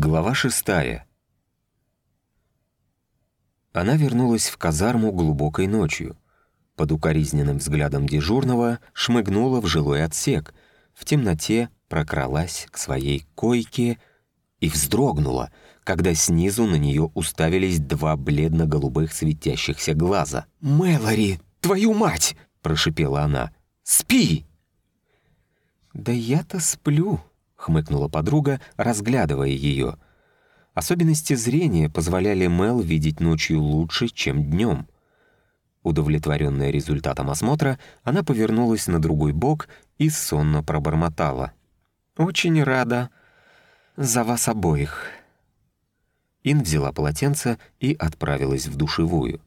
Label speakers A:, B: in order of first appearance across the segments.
A: Глава шестая. Она вернулась в казарму глубокой ночью. Под укоризненным взглядом дежурного шмыгнула в жилой отсек, в темноте прокралась к своей койке и вздрогнула, когда снизу на нее уставились два бледно-голубых светящихся глаза. «Мэлори, твою мать!» — прошипела она. «Спи!» «Да я-то сплю», хмыкнула подруга, разглядывая ее. Особенности зрения позволяли Мел видеть ночью лучше, чем днем. Удовлетворенная результатом осмотра, она повернулась на другой бок и сонно пробормотала. «Очень рада за вас обоих». Ин взяла полотенце и отправилась в душевую.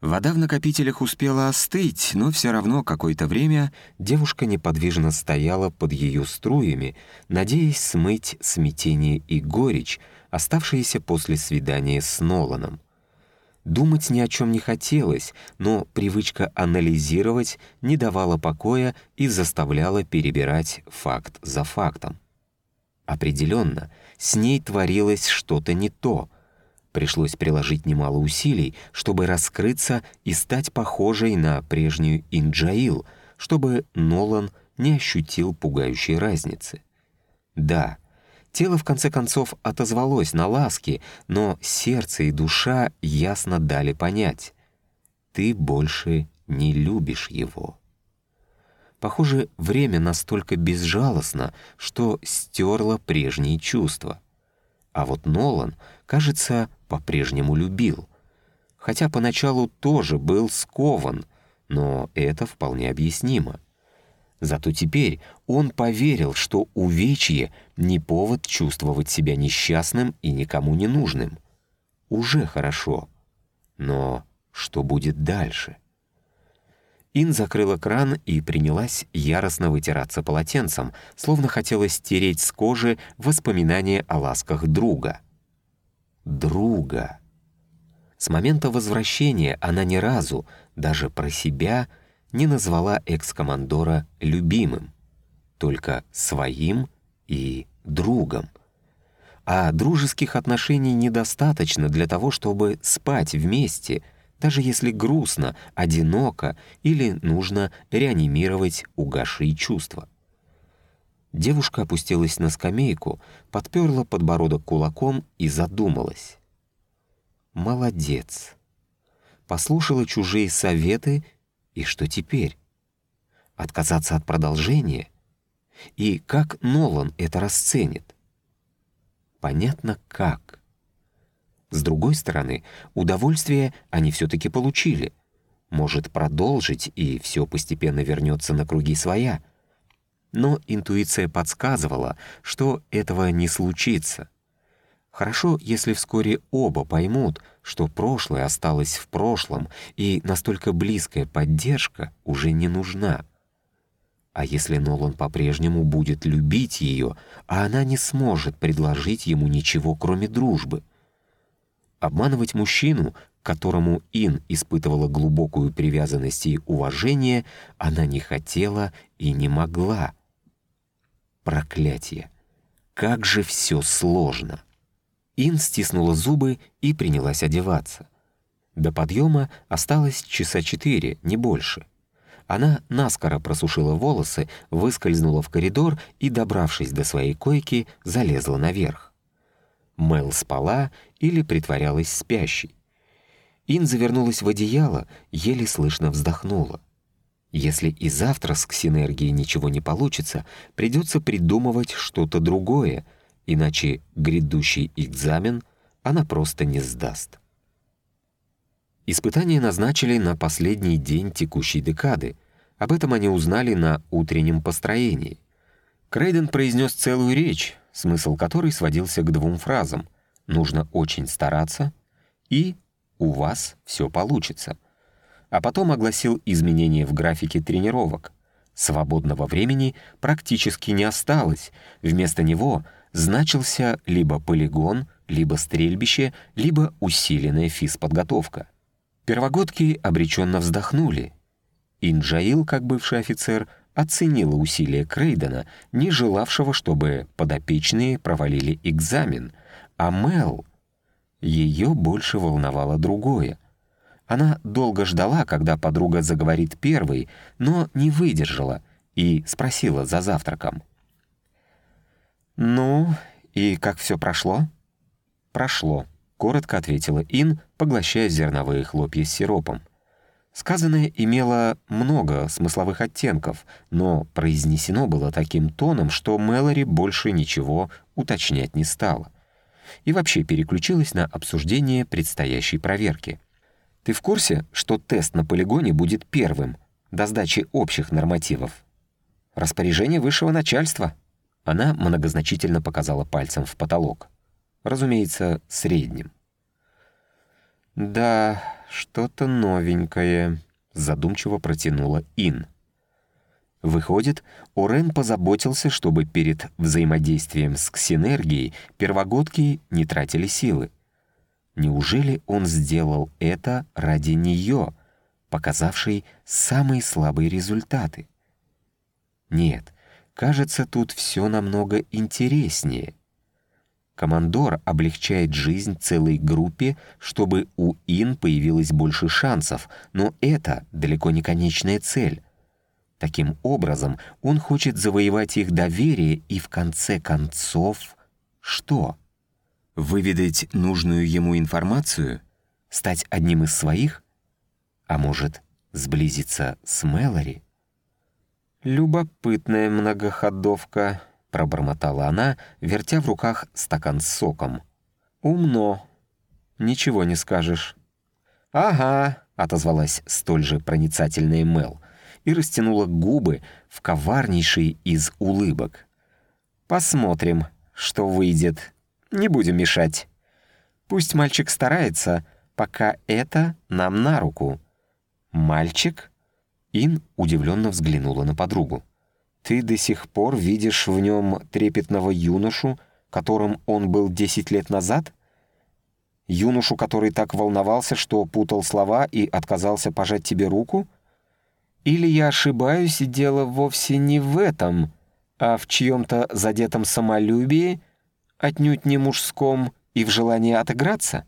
A: Вода в накопителях успела остыть, но все равно какое-то время девушка неподвижно стояла под ее струями, надеясь смыть смятение и горечь, оставшиеся после свидания с Ноланом. Думать ни о чем не хотелось, но привычка анализировать не давала покоя и заставляла перебирать факт за фактом. Определенно, с ней творилось что-то не то — Пришлось приложить немало усилий, чтобы раскрыться и стать похожей на прежнюю Инджаил, чтобы Нолан не ощутил пугающей разницы. Да, тело в конце концов отозвалось на ласки, но сердце и душа ясно дали понять — ты больше не любишь его. Похоже, время настолько безжалостно, что стерло прежние чувства. А вот Нолан, кажется, по-прежнему любил. Хотя поначалу тоже был скован, но это вполне объяснимо. Зато теперь он поверил, что увечье — не повод чувствовать себя несчастным и никому не нужным. Уже хорошо. Но что будет дальше? Ин закрыла кран и принялась яростно вытираться полотенцем, словно хотела стереть с кожи воспоминания о ласках друга — друга. С момента возвращения она ни разу, даже про себя, не назвала экс-командора любимым, только своим и другом. А дружеских отношений недостаточно для того, чтобы спать вместе, даже если грустно, одиноко или нужно реанимировать угасшие чувства. Девушка опустилась на скамейку, подперла подбородок кулаком и задумалась. «Молодец!» Послушала чужие советы, и что теперь? Отказаться от продолжения? И как Нолан это расценит? Понятно, как. С другой стороны, удовольствие они все-таки получили. Может продолжить, и все постепенно вернется на круги своя — но интуиция подсказывала, что этого не случится. Хорошо, если вскоре оба поймут, что прошлое осталось в прошлом, и настолько близкая поддержка уже не нужна. А если Нолан по-прежнему будет любить ее, а она не сможет предложить ему ничего, кроме дружбы? Обманывать мужчину, к которому Ин испытывала глубокую привязанность и уважение, она не хотела и не могла — Проклятие! Как же все сложно! Ин стиснула зубы и принялась одеваться. До подъема осталось часа четыре, не больше. Она наскоро просушила волосы, выскользнула в коридор и, добравшись до своей койки, залезла наверх. Мел спала или притворялась спящей. Ин завернулась в одеяло, еле слышно вздохнула. Если и завтра с ксинергией ничего не получится, придется придумывать что-то другое, иначе грядущий экзамен она просто не сдаст. Испытания назначили на последний день текущей декады. Об этом они узнали на утреннем построении. Крейден произнес целую речь, смысл которой сводился к двум фразам «нужно очень стараться» и «у вас все получится» а потом огласил изменения в графике тренировок. Свободного времени практически не осталось, вместо него значился либо полигон, либо стрельбище, либо усиленная физподготовка. Первогодки обреченно вздохнули. Инджаил, как бывший офицер, оценила усилия Крейдена, не желавшего, чтобы подопечные провалили экзамен, а Мел... Ее больше волновало другое. Она долго ждала, когда подруга заговорит первой, но не выдержала и спросила за завтраком. «Ну, и как все прошло?» «Прошло», — коротко ответила Ин, поглощая зерновые хлопья с сиропом. Сказанное имело много смысловых оттенков, но произнесено было таким тоном, что Мэлори больше ничего уточнять не стала. И вообще переключилась на обсуждение предстоящей проверки. «Ты в курсе, что тест на полигоне будет первым, до сдачи общих нормативов?» «Распоряжение высшего начальства», она многозначительно показала пальцем в потолок. Разумеется, средним. «Да, что-то новенькое», — задумчиво протянула Ин. Выходит, Орен позаботился, чтобы перед взаимодействием с ксинергией первогодки не тратили силы. Неужели он сделал это ради нее, показавшей самые слабые результаты? Нет, Кажется, тут все намного интереснее. Командор облегчает жизнь целой группе, чтобы у ИН появилось больше шансов, но это далеко не конечная цель. Таким образом, он хочет завоевать их доверие и в конце концов... Что? Выведать нужную ему информацию? Стать одним из своих? А может, сблизиться с Мэлори? «Любопытная многоходовка», — пробормотала она, вертя в руках стакан с соком. «Умно. Ничего не скажешь». «Ага», — отозвалась столь же проницательная Мел и растянула губы в коварнейший из улыбок. «Посмотрим, что выйдет. Не будем мешать. Пусть мальчик старается, пока это нам на руку». «Мальчик?» Ин удивленно взглянула на подругу. «Ты до сих пор видишь в нем трепетного юношу, которым он был десять лет назад? Юношу, который так волновался, что путал слова и отказался пожать тебе руку? Или я ошибаюсь, и дело вовсе не в этом, а в чьем-то задетом самолюбии, отнюдь не мужском, и в желании отыграться?»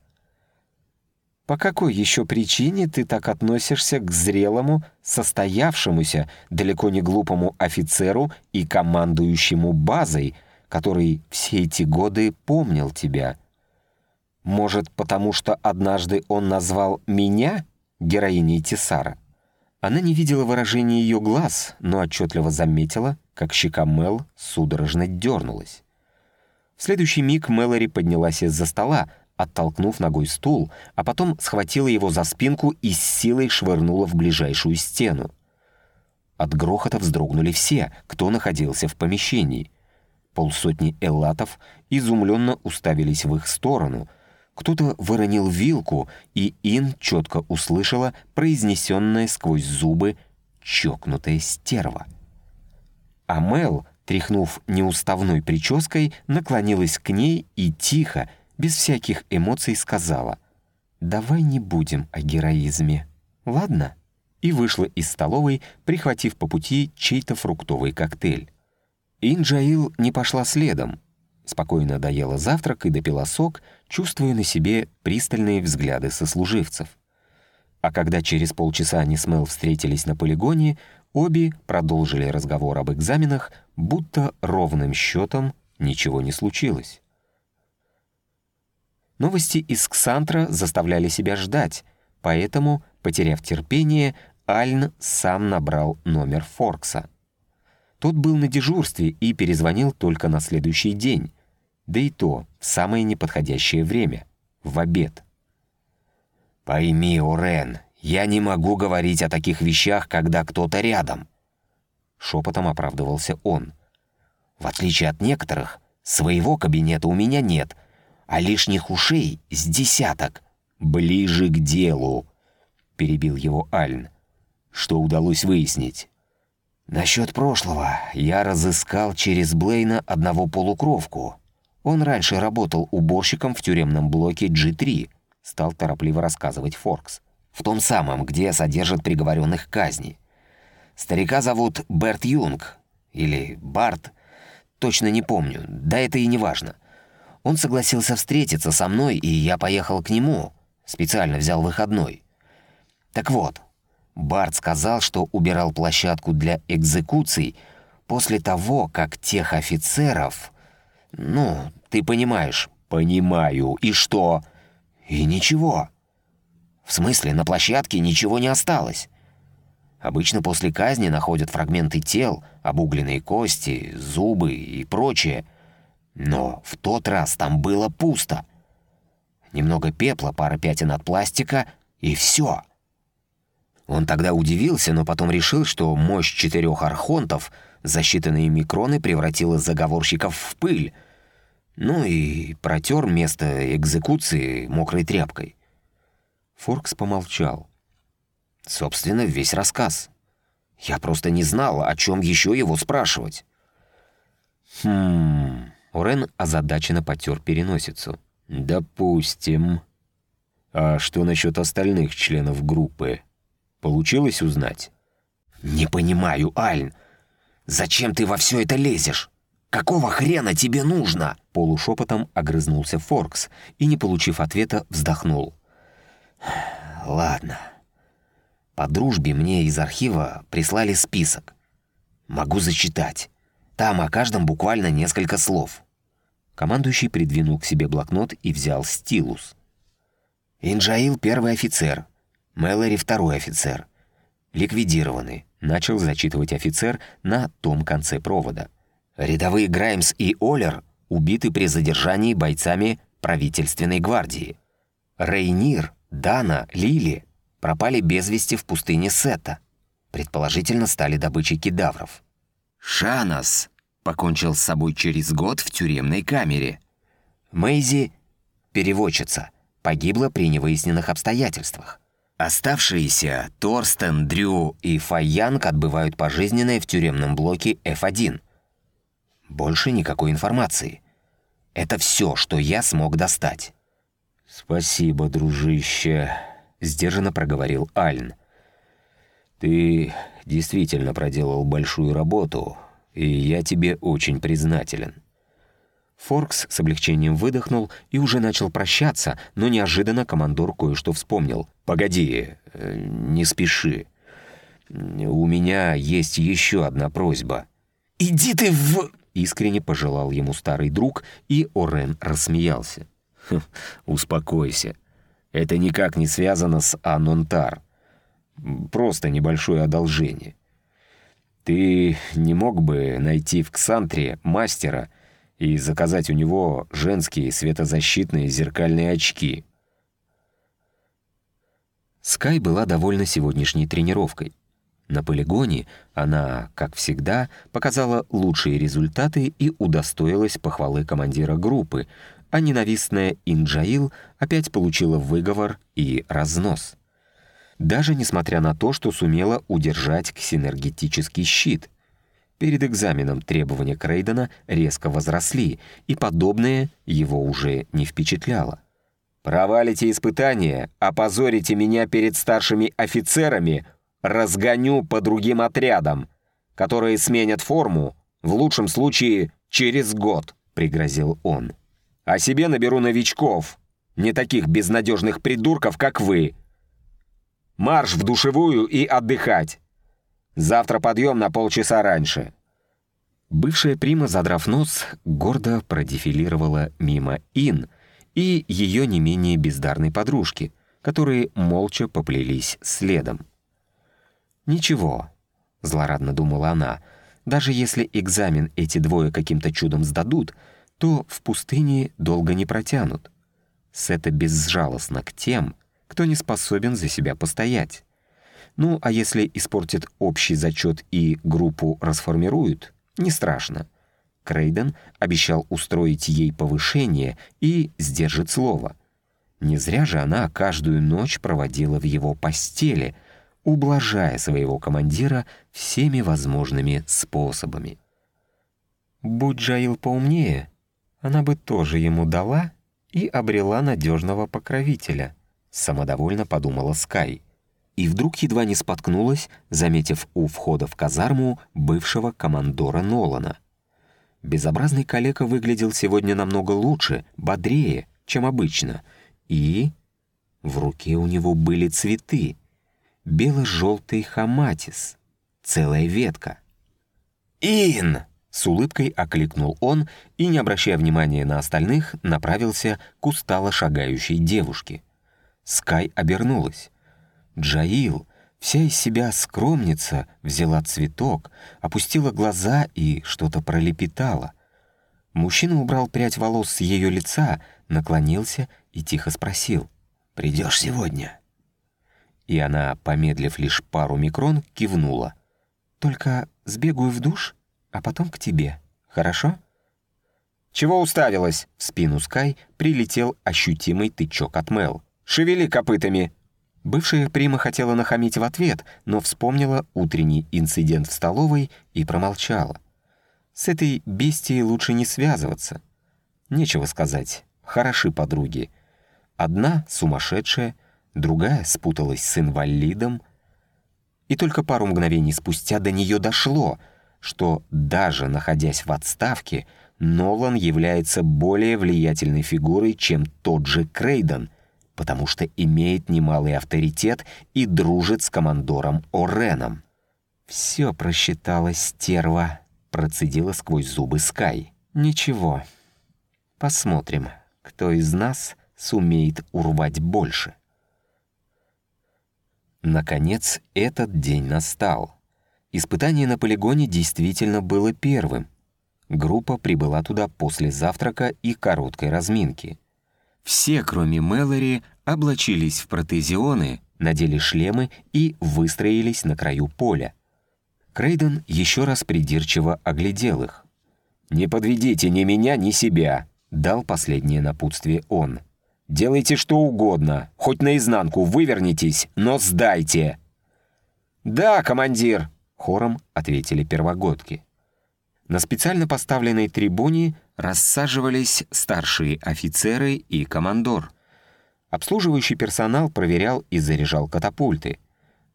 A: По какой еще причине ты так относишься к зрелому, состоявшемуся, далеко не глупому офицеру и командующему базой, который все эти годы помнил тебя? Может, потому что однажды он назвал меня героиней Тесара? Она не видела выражения ее глаз, но отчетливо заметила, как щека Мел судорожно дернулась. Следующий миг Мэлори поднялась из-за стола, оттолкнув ногой стул, а потом схватила его за спинку и с силой швырнула в ближайшую стену. От грохота вздрогнули все, кто находился в помещении. Полсотни эллатов изумленно уставились в их сторону. Кто-то выронил вилку, и Ин четко услышала произнесенное сквозь зубы «чокнутая стерва». А Мел, тряхнув неуставной прической, наклонилась к ней и тихо, без всяких эмоций сказала «Давай не будем о героизме, ладно?» и вышла из столовой, прихватив по пути чей-то фруктовый коктейль. Инджаил не пошла следом. Спокойно доела завтрак и допила сок, чувствуя на себе пристальные взгляды сослуживцев. А когда через полчаса они с Мел встретились на полигоне, обе продолжили разговор об экзаменах, будто ровным счетом ничего не случилось. Новости из Ксантра заставляли себя ждать, поэтому, потеряв терпение, Альн сам набрал номер Форкса. Тот был на дежурстве и перезвонил только на следующий день, да и то в самое неподходящее время, в обед. «Пойми, Урен, я не могу говорить о таких вещах, когда кто-то рядом», — шепотом оправдывался он. «В отличие от некоторых, своего кабинета у меня нет, а лишних ушей с десяток. Ближе к делу, перебил его Альн. Что удалось выяснить? Насчет прошлого я разыскал через Блейна одного полукровку. Он раньше работал уборщиком в тюремном блоке G3, стал торопливо рассказывать Форкс. В том самом, где содержат приговоренных к казни.
B: Старика зовут Берт Юнг. Или Барт. Точно не помню. Да это и не важно. Он согласился встретиться со мной, и я поехал к нему. Специально взял выходной. Так вот, Барт сказал, что убирал площадку для экзекуций после того, как тех офицеров... Ну, ты понимаешь. Понимаю. И что? И ничего. В смысле, на площадке ничего не осталось. Обычно после казни находят фрагменты тел, обугленные кости, зубы и прочее. Но в тот раз там было пусто. Немного пепла, пара пятен от пластика и все. Он тогда удивился, но потом решил, что мощь четырех архонтов за считанные микроны превратила заговорщиков в пыль. Ну и протер место экзекуции мокрой тряпкой. Форкс помолчал. Собственно, весь рассказ. Я просто не знал, о чем еще его спрашивать.
A: Хм... Орен озадаченно потер переносицу. «Допустим. А что насчет остальных членов группы? Получилось узнать?»
B: «Не понимаю, Альн. Зачем ты во все это лезешь? Какого хрена тебе нужно?»
A: Полушепотом огрызнулся Форкс и, не получив ответа, вздохнул.
B: «Ладно. По дружбе мне из архива прислали список. Могу зачитать. Там о каждом буквально несколько слов».
A: Командующий придвинул к себе блокнот и взял стилус.
B: «Инджаил — первый офицер. Мэлори — второй офицер. Ликвидированы», — начал зачитывать офицер на том конце провода. «Рядовые Граймс и Оллер убиты при задержании бойцами правительственной гвардии. Рейнир, Дана, Лили пропали без вести в пустыне Сета. Предположительно, стали добычей кедавров. Шанас покончил с собой через год в тюремной камере. Мэйзи, переводчица, погибла при невыясненных обстоятельствах. Оставшиеся Торстен, Дрю и Файянг отбывают пожизненное в тюремном блоке F1. Больше никакой информации. Это все, что я смог достать.
A: «Спасибо, дружище», — сдержанно проговорил Альн. «Ты действительно проделал большую работу, и я тебе очень признателен».
B: Форкс с облегчением выдохнул и уже начал прощаться, но неожиданно командор кое-что вспомнил. «Погоди, э, не спеши. У меня есть еще одна просьба». «Иди ты в...» — искренне пожелал ему старый друг, и Орен рассмеялся.
A: «Хм, «Успокойся. Это никак не связано с Анонтар. Просто небольшое одолжение. Ты не мог бы найти в Ксантре мастера и заказать у него женские светозащитные зеркальные очки?
B: Скай была довольна сегодняшней тренировкой. На полигоне она, как всегда, показала лучшие результаты и удостоилась похвалы командира группы, а ненавистная Инджаил опять получила выговор и разнос. Даже несмотря на то, что сумела удержать ксинергетический щит. Перед экзаменом требования Крейдена резко возросли, и подобное его уже не впечатляло. «Провалите испытание, опозорите меня перед старшими офицерами, разгоню по другим отрядам, которые сменят форму, в лучшем случае через год», — пригрозил он. А себе наберу новичков, не таких безнадежных придурков, как вы. Марш в душевую и отдыхать. Завтра подъем на полчаса раньше». Бывшая прима, задрав нос, гордо продефилировала мимо Ин и ее не менее бездарной подружки, которые молча поплелись следом. «Ничего», — злорадно думала она, — «даже если экзамен эти двое каким-то чудом сдадут, — то в пустыне долго не протянут. Сета безжалостно к тем, кто не способен за себя постоять. Ну, а если испортит общий зачет и группу расформируют, не страшно. Крейден обещал устроить ей повышение и сдержит слово. Не зря же она каждую ночь проводила в его постели, ублажая своего командира всеми возможными способами. Будь Джаил поумнее, она бы тоже ему дала и обрела надежного покровителя, самодовольно подумала Скай. и вдруг едва не споткнулась, заметив у входа в казарму бывшего командора Нолана. Безобразный калека выглядел сегодня намного лучше, бодрее, чем обычно, и... В руке у него были цветы. Бело-желтый хаматис. Целая ветка. «Ин!» — с улыбкой окликнул он и, не обращая внимания на остальных, направился к устало шагающей девушке. Скай обернулась. Джаил, вся из себя скромница, взяла цветок, опустила глаза и что-то пролепетала. Мужчина убрал прядь волос с ее лица, наклонился и тихо спросил — Придешь сегодня?» И она, помедлив лишь пару микрон, кивнула. «Только сбегаю в душ, а потом к тебе, хорошо?» «Чего уставилась?» В спину Скай прилетел ощутимый тычок от Мел. «Шевели копытами!» Бывшая Прима хотела нахамить в ответ, но вспомнила утренний инцидент в столовой и промолчала. С этой бестией лучше не связываться. Нечего сказать, хороши подруги — Одна сумасшедшая, другая спуталась с инвалидом. И только пару мгновений спустя до нее дошло, что даже находясь в отставке, Нолан является более влиятельной фигурой, чем тот же Крейден, потому что имеет немалый авторитет и дружит с командором Ореном. «Все просчитала стерва», — процедила сквозь зубы Скай. «Ничего. Посмотрим, кто из нас сумеет урвать больше. Наконец, этот день настал. Испытание на полигоне действительно было первым. Группа прибыла туда после завтрака и короткой разминки. Все, кроме Мэлори, облачились в протезионы, надели шлемы и выстроились на краю поля. Крейден еще раз придирчиво оглядел их. «Не подведите ни меня, ни себя», — дал последнее напутствие он. Делайте что угодно, хоть наизнанку вывернитесь, но сдайте!» «Да, командир!» — хором ответили первогодки. На специально поставленной трибуне рассаживались старшие офицеры и командор. Обслуживающий персонал проверял и заряжал катапульты.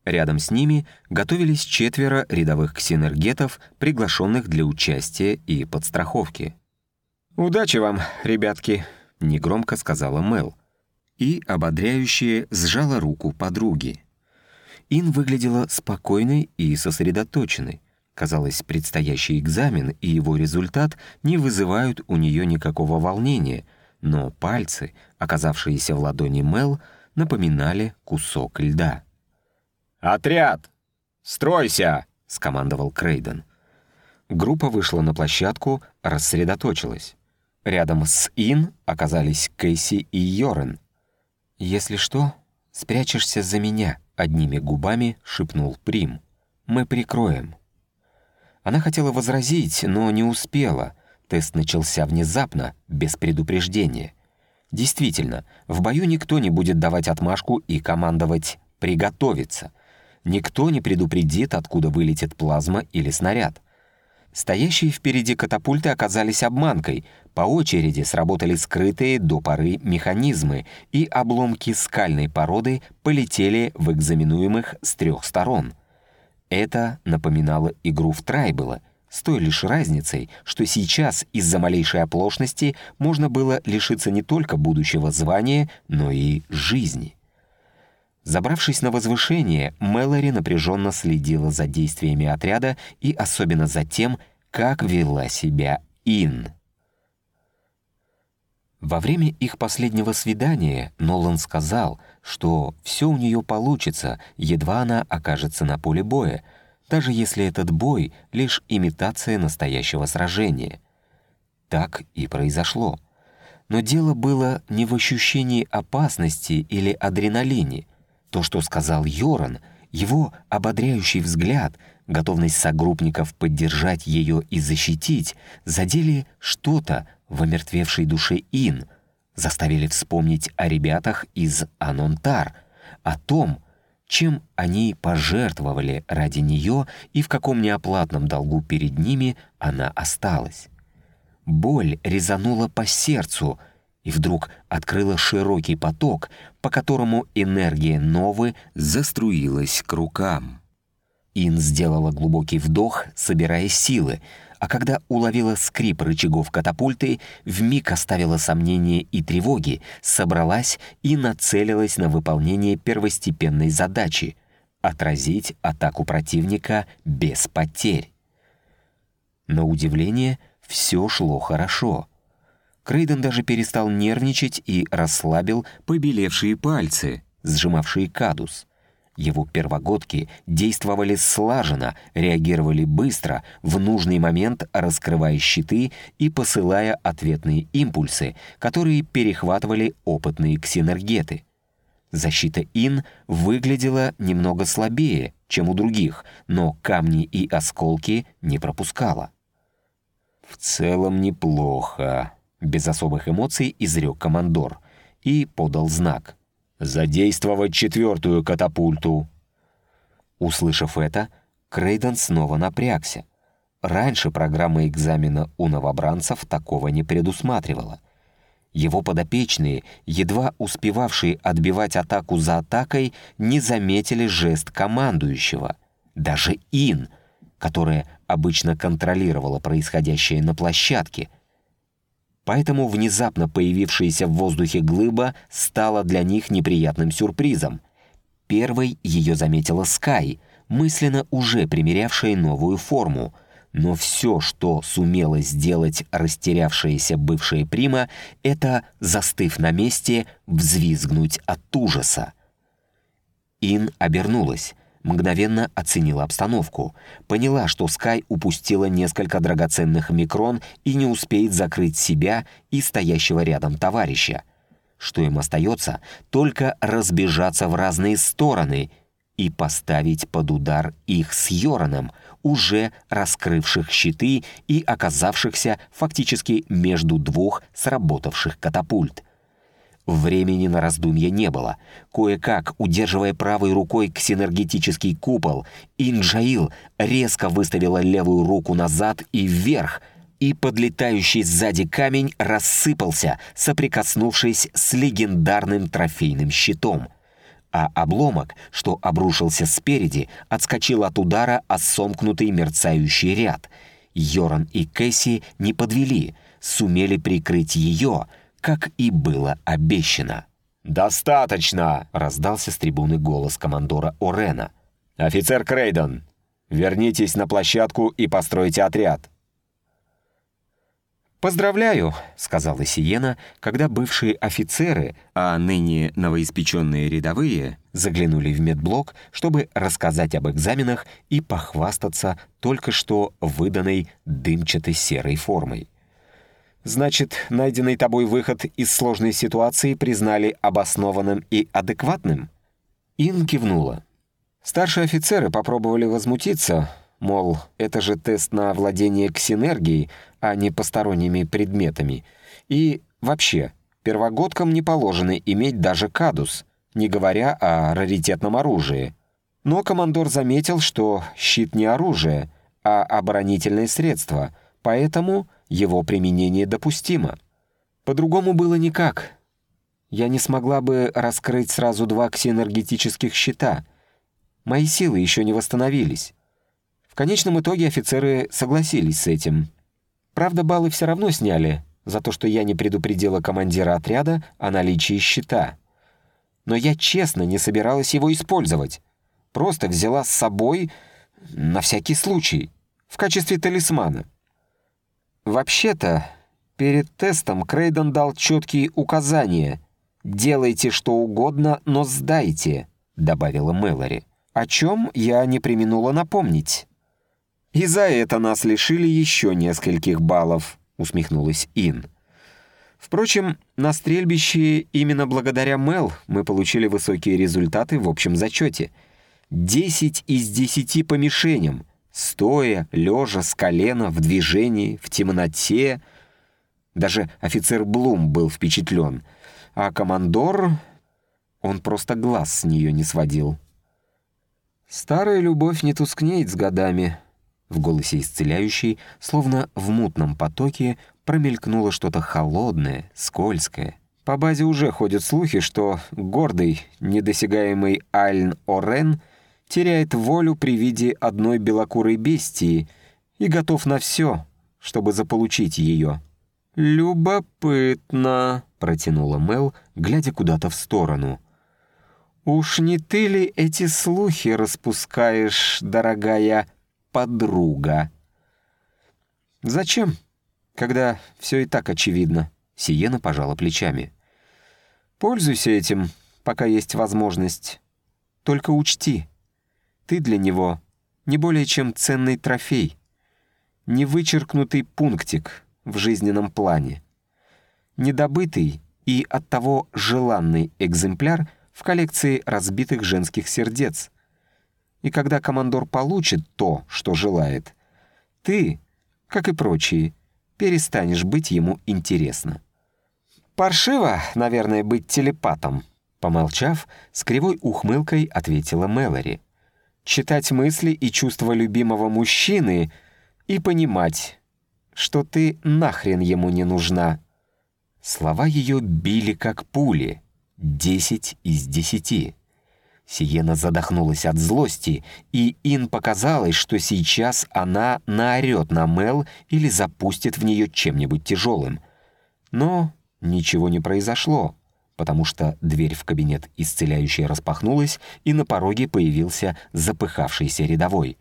B: Рядом с ними готовились четверо рядовых ксенергетов, приглашенных для участия и подстраховки. «Удачи вам, ребятки!» — негромко сказала Мел. И ободряюще сжала руку подруги. Ин выглядела спокойной и сосредоточенной. Казалось, предстоящий экзамен и его результат не вызывают у нее никакого волнения, но пальцы, оказавшиеся в ладони Мел, напоминали кусок льда. «Отряд! Стройся!» — скомандовал Крейден. Группа вышла на площадку, рассредоточилась. Рядом с Ин оказались Кейси и Йорен. «Если что, спрячешься за меня», — одними губами шепнул Прим. «Мы прикроем». Она хотела возразить, но не успела. Тест начался внезапно, без предупреждения. Действительно, в бою никто не будет давать отмашку и командовать «приготовиться». Никто не предупредит, откуда вылетит плазма или снаряд. Стоящие впереди катапульты оказались обманкой. По очереди сработали скрытые до поры механизмы, и обломки скальной породы полетели в экзаменуемых с трех сторон. Это напоминало игру в трайбела, с той лишь разницей, что сейчас из-за малейшей оплошности можно было лишиться не только будущего звания, но и жизни. Забравшись на возвышение, Мэлори напряженно следила за действиями отряда и особенно за тем, как вела себя Ин. Во время их последнего свидания Нолан сказал, что все у нее получится, едва она окажется на поле боя, даже если этот бой — лишь имитация настоящего сражения. Так и произошло. Но дело было не в ощущении опасности или адреналине — то, что сказал Йоран, его ободряющий взгляд, готовность согруппников поддержать ее и защитить, задели что-то в омертвевшей душе Ин, заставили вспомнить о ребятах из Анонтар, о том, чем они пожертвовали ради нее и в каком неоплатном долгу перед ними она осталась. Боль резанула по сердцу, и вдруг открыла широкий поток, по которому энергия Новы заструилась к рукам. Ин сделала глубокий вдох, собирая силы, а когда уловила скрип рычагов катапульты, вмиг оставила сомнения и тревоги, собралась и нацелилась на выполнение первостепенной задачи — отразить атаку противника без потерь. На удивление, все шло хорошо. Крейден даже перестал нервничать и расслабил побелевшие пальцы, сжимавшие кадус — его первогодки действовали слаженно, реагировали быстро, в нужный момент раскрывая щиты и посылая ответные импульсы, которые перехватывали опытные ксинергеты. Защита Ин выглядела немного слабее, чем у других, но камни и осколки не пропускала. «В целом неплохо», — без особых эмоций изрек командор и подал знак — «Задействовать четвертую катапульту!» Услышав это, Крейден снова напрягся. Раньше программа экзамена у новобранцев такого не предусматривала. Его подопечные, едва успевавшие отбивать атаку за атакой, не заметили жест командующего. Даже Ин, которая обычно контролировала происходящее на площадке, Поэтому внезапно появившаяся в воздухе глыба стала для них неприятным сюрпризом. Первой ее заметила Скай, мысленно уже примерявшая новую форму. Но все, что сумела сделать растерявшаяся бывшая прима, это, застыв на месте, взвизгнуть от ужаса. Ин обернулась мгновенно оценила обстановку, поняла, что Скай упустила несколько драгоценных микрон и не успеет закрыть себя и стоящего рядом товарища. Что им остается, только разбежаться в разные стороны и поставить под удар их с Йораном, уже раскрывших щиты и оказавшихся фактически между двух сработавших катапульт. Времени на раздумья не было. Кое-как, удерживая правой рукой ксинергетический купол, Инджаил резко выставила левую руку назад и вверх, и подлетающий сзади камень рассыпался, соприкоснувшись с легендарным трофейным щитом. А обломок, что обрушился спереди, отскочил от удара о сомкнутый мерцающий ряд. Йоран и Кэсси не подвели, сумели прикрыть ее — как и было обещано. «Достаточно!» — раздался с трибуны голос командора Орена. «Офицер Крейден, вернитесь на площадку и постройте отряд».
A: «Поздравляю», — сказала Сиена, когда бывшие офицеры, а ныне новоиспеченные рядовые, заглянули в медблок, чтобы рассказать об экзаменах и похвастаться только что выданной дымчатой серой формой. Значит, найденный тобой выход из сложной ситуации признали обоснованным и адекватным? Ин кивнула. Старшие офицеры попробовали возмутиться, мол, это же тест на владение ксинергией, а не посторонними предметами. И вообще, первогодкам не положено иметь даже кадус, не говоря о раритетном оружии. Но командор заметил, что щит не оружие, а оборонительное средство, поэтому его применение допустимо. По-другому было никак. Я не смогла бы раскрыть сразу два ксиэнергетических щита. Мои силы еще не восстановились. В конечном итоге офицеры согласились с этим. Правда, баллы все равно сняли за то, что я не предупредила командира отряда о наличии щита. Но я честно не собиралась его использовать. Просто взяла с собой на всякий случай, в качестве талисмана. Вообще-то, перед тестом Крейден дал четкие указания. «Делайте что угодно, но сдайте», — добавила Мэлори. О чем я не применула напомнить. «И за это нас лишили еще нескольких баллов», — усмехнулась Ин. Впрочем, на стрельбище именно благодаря Мел мы получили высокие результаты в общем зачете. 10 из 10 по мишеням — Стоя, лежа, с колена, в движении, в темноте. Даже офицер Блум был впечатлен. А командор... Он просто глаз с нее не сводил. «Старая любовь не тускнеет с годами»,
B: В голосе исцеляющей, словно в мутном потоке, промелькнуло что-то холодное, скользкое. По базе уже ходят слухи, что гордый, недосягаемый Альн Орен теряет волю при виде одной белокурой бестии и готов на все, чтобы заполучить ее. «Любопытно», — протянула Мел, глядя куда-то в сторону. «Уж не ты ли эти слухи распускаешь, дорогая подруга?» «Зачем, когда все и так очевидно?» Сиена пожала плечами. «Пользуйся этим, пока есть возможность. Только учти, ты для него не более чем ценный трофей, невычеркнутый пунктик в жизненном плане, недобытый и оттого желанный экземпляр в коллекции разбитых женских сердец. И когда командор получит то, что желает, ты, как и прочие, перестанешь быть ему интересно. «Паршиво, наверное, быть телепатом», — помолчав, с кривой ухмылкой ответила Мэлори. «Читать мысли и чувства любимого мужчины и понимать, что ты нахрен ему не нужна». Слова ее били как пули. Десять из десяти. Сиена задохнулась от злости, и Ин показалось, что сейчас она наорет на Мел или запустит в нее чем-нибудь тяжелым. Но ничего не произошло, потому что дверь в кабинет исцеляющей распахнулась, и на пороге появился запыхавшийся рядовой.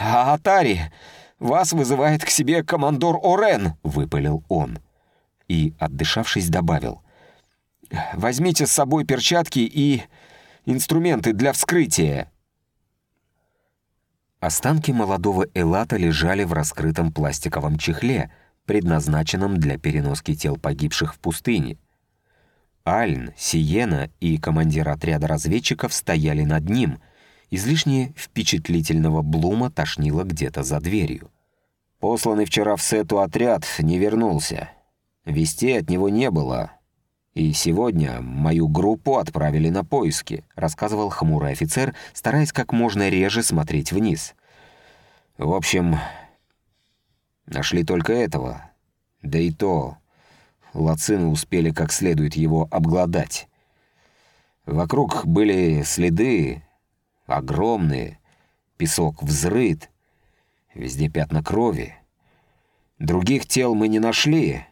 B: «Атари, вас вызывает к себе командор Орен!» — выпалил он. И, отдышавшись, добавил. «Возьмите с собой перчатки и инструменты для вскрытия». Останки молодого Элата лежали в раскрытом пластиковом чехле, предназначенном для переноски тел погибших в пустыне. Альн, Сиена и командир отряда разведчиков стояли над ним, Излишне впечатлительного Блума тошнило где-то за дверью. «Посланный вчера в Сету отряд не вернулся. Вести от него не было. И сегодня мою группу отправили на поиски», рассказывал хмурый офицер, стараясь как можно реже смотреть вниз. «В общем, нашли только этого. Да и то, лацины успели как следует его обглодать. Вокруг были следы, огромные, песок взрыт, везде пятна крови. Других тел мы не нашли.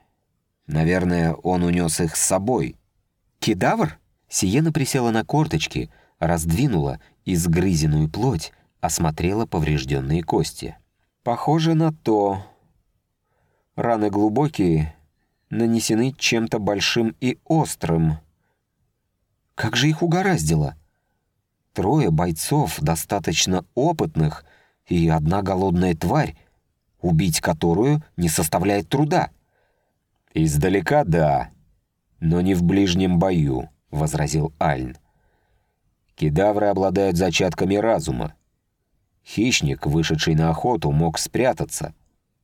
B: Наверное, он унес их с собой. Кедавр? Сиена присела на корточки, раздвинула изгрызенную плоть, осмотрела поврежденные кости. Похоже на то. Раны глубокие, нанесены чем-то большим и острым. Как же их угораздило? — Трое бойцов, достаточно опытных, и одна голодная тварь, убить которую не составляет труда. «Издалека — да, но не в ближнем бою», — возразил Альн. «Кедавры обладают зачатками разума. Хищник, вышедший на охоту, мог спрятаться,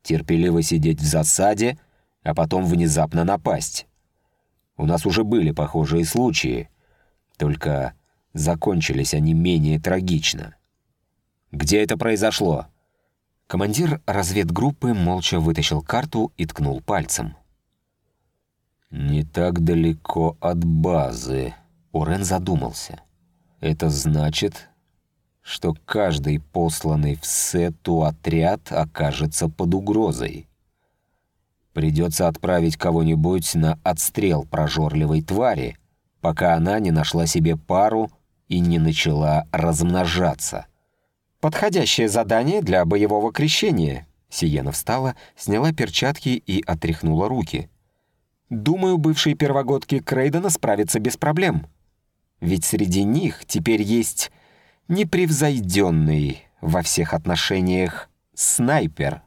B: терпеливо сидеть в засаде, а потом внезапно напасть. У нас уже были похожие случаи, только Закончились они менее трагично. «Где это произошло?» Командир разведгруппы молча вытащил карту и ткнул пальцем. «Не так далеко от базы», — Урен задумался. «Это значит, что каждый посланный в Сету отряд окажется под угрозой. Придется отправить кого-нибудь на отстрел прожорливой твари, пока она не нашла себе пару и не начала размножаться. «Подходящее задание для боевого крещения», Сиена встала, сняла перчатки и отряхнула руки. «Думаю, бывшие первогодки Крейдена справятся без проблем. Ведь среди них теперь есть непревзойденный во всех отношениях снайпер».